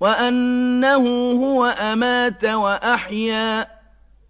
وَأَنَّهُ هُوَ أَمَاتَ وَأَحْيَا.